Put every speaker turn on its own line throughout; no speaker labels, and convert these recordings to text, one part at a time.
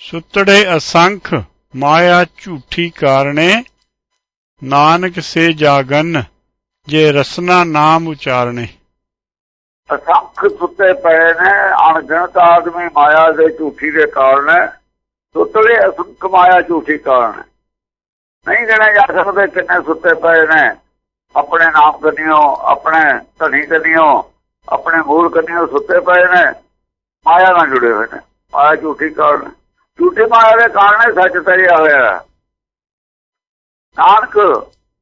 ਸੁਤੜੇ ਅਸੰਖ ਮਾਇਆ ਝੂਠੀ ਕਾਰਣੇ, ਨਾਨਕ ਸੇ ਜਾਗਨ ਜੇ ਰਸਨਾ ਨਾਮ ਉਚਾਰਣੇ
ਅਸੰਖ ਸੁੱਤੇ ਪਏ ਨੇ, ਅਣਗਿਣਤ ਆਦਮੀ ਮਾਇਆ ਦੇ ਝੂਠੀ ਦੇ ਕਾਰਨ ਸੁੱਤਲੇ ਅਸੰਖ ਮਾਇਆ ਝੂਠੀ ਕਾਰਨ ਨਹੀਂ ਗਿਣੇ ਜਾ ਸਕਦੇ ਕਿੰਨੇ ਸੁੱਤੇ ਪਏ ਨੇ। ਆਪਣੇ ਨਾਮ ਕੰਨਿਓ, ਆਪਣੇ ਧਨੀ ਕੰਨਿਓ, ਆਪਣੇ ਮੂਲ ਕੰਨਿਓ ਸੁੱਤੇ ਪਏ ਨੇ। ਮਾਇਆ ਨਾਲ ਜੁੜੇ ਹੋਏ ਨੇ। ਮਾਇਆ ਝੂਠੀ ਕਾਰਨ ਝੂਠੇ ਮਾਇਆ ਦੇ ਕਾਰਨ ਸੱਚ ਤਰਿਆ ਹੋਇਆ ਹੈ। ਨਾਨਕ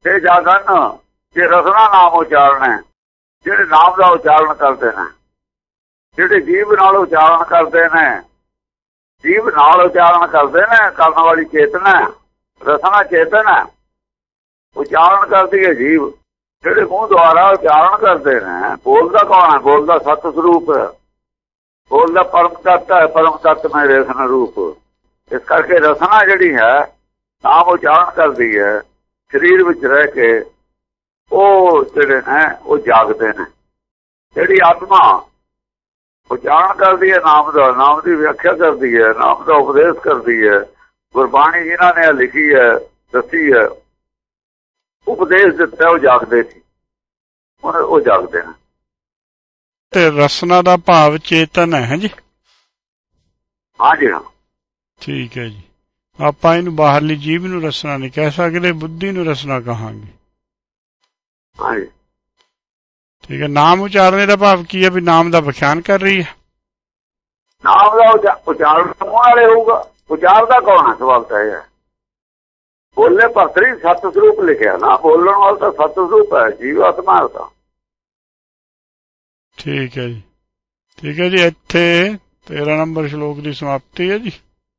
ਤੇ ਜਾਗਨ ਜੇ ਰਸਨਾ ਨਾਮ ਉਚਾਰਨਾ, ਜਿਹੜੇ ਨਾਮ ਦਾ ਉਚਾਰਨ ਕਰਦੇ ਨੇ, ਜਿਹੜੇ ਜੀਵ ਨਾਲ ਉਚਾਰਨ ਕਰਦੇ ਨੇ, ਜੀਵ ਨਾਲ ਉਚਾਰਨ ਕਰਦੇ ਨੇ, ਕਰਨ ਵਾਲੀ ਚੇਤਨਾ, ਰਸਨਾ ਚੇਤਨਾ, ਉਚਾਰਨ ਕਰਦੀ ਹੈ ਜੀਵ ਜਿਹੜੇ ਮੂੰਹ ਦੁਆਰਾ ਉਚਾਰਨ ਕਰਦੇ ਨੇ, ਬੋਲਦਾ ਕੌਣ ਹੈ ਬੋਲਦਾ ਸਤ ਸਰੂਪ ਹੈ। ਬੋਲਦਾ ਪਰਮ ਤੱਤ ਹੈ, ਪਰਮ ਤੱਤ ਮੈਂ ਰਸਨਾ ਰੂਪ ਇਸ ਕਰਕੇ ਰਸਨਾ ਜਿਹੜੀ ਹੈ ਨਾਮ ਉਚਾਰਨ ਕਰਦੀ ਹੈ ਸਰੀਰ ਵਿੱਚ ਰਹਿ ਕੇ ਉਹ ਜਿਹੜੇ ਨੇ ਉਹ ਜਾਗਦੇ ਨੇ। ਜਿਹੜੀ ਆਤਮਾ ਉਚਾਰਨ ਕਰਦੀ ਹੈ ਨਾਮ ਦਾ ਨਾਮ ਦੀ ਵਿਆਖਿਆ ਕਰਦੀ ਹੈ ਨਾਮ ਦਾ ਉਪਦੇਸ਼ ਕਰਦੀ ਹੈ ਗੁਰਬਾਣੀ ਜਿਨ੍ਹਾਂ ਨੇ ਲਿਖੀ ਹੈ ਦੱਸੀ ਹੈ ਉਪਦੇਸ਼ ਦਿੱਤਾ ਉਹ ਜਾਗਦੇ ਸੀ। ਹੁਣ ਉਹ ਜਾਗਦੇ ਨੇ।
ਤੇ ਰਸਨਾ ਦਾ ਭਾਵ ਚੇਤਨ ਹੈ ਜੀ?
ਹਾਂ।
ਠੀਕ ਹੈ ਜੀ। ਆਪਾਂ ਇਹਨੂੰ ਬਾਹਰਲੀ ਜੀਵ ਨੂੰ ਰਸਨਾ ਨਹੀਂ ਕਹਿ ਸਕਦੇ ਬੁੱਧੀ ਨੂੰ ਰਸਨਾ ਕਹਾਂਗੇ।
ਹਾਂਜੀ।
ਠੀਕ ਹੈ ਨਾਮ ਉਚਾਰਨੇ ਦਾ ਭਾਵ ਕੀ ਹੈ ਵੀ ਨਾਮ ਦਾ ਵਿਖਿਆਨ ਕਰ ਰਹੀ ਹੈ?
ਨਾਮ ਦਾ ਉਚਾ- ਉਚਾਰਨ ਵਾਲੇ ਹੋਊਗਾ। ਉਚਾਰਦਾ ਕੌਣ ਹੈ ਸਵਾਲ ਤਾਂ ਇਹ ਹੈ। ਬੋਲੇ ਭਰਤਰੀ ਸਤ ਸਰੂਪ ਲਿਖਿਆ ਨਾ। ਬੋਲਣ ਵਾਲਾ ਤਾਂ ਸਤ ਸਰੂਪ ਹੈ ਜੀਵ ਆਤਮਾ ਤਾਂ
ਠੀਕ ਹੈ ਜੀ। ਠੀਕ ਹੈ ਜੀ ਇੱਥੇ 13 ਨੰਬਰ ਸ਼ਲੋਕ ਦੀ ਸਮਾਪਤੀ ਹੈ ਜੀ।